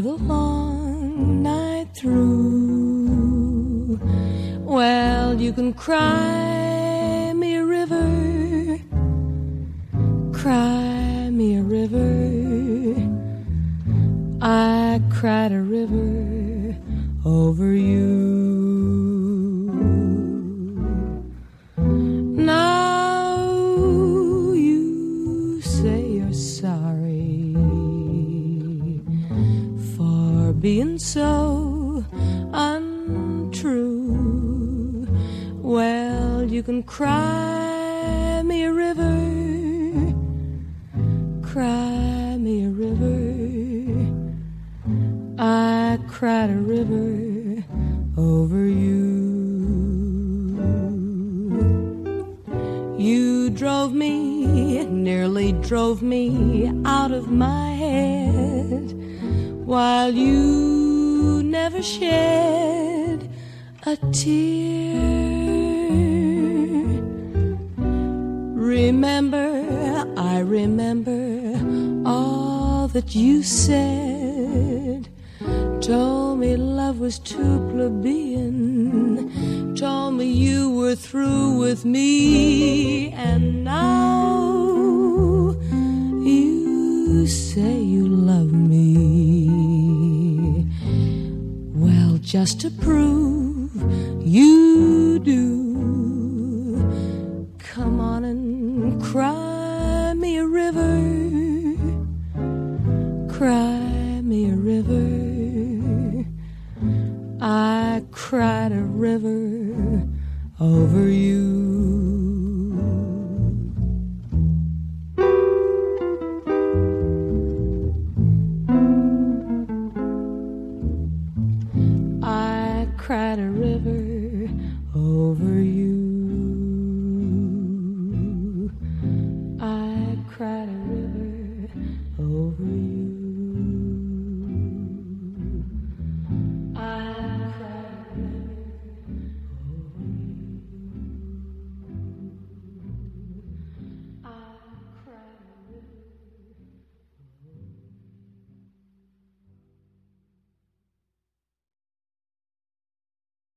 the long night through. Well, you can cry me a river, cry me a river. I cried a river over you. Being so untrue. Well, you can cry me a river, cry me a river. I cried a river over you. You drove me, nearly drove me out of my head, while you never shed a tear. Remember, I remember all that you said. Told me love was too plebeian. Told me you were through with me. And now you say you love me. Just to prove you do, come on and cry me a river. Cry me a river. I cried a river over you. Cried a river over you.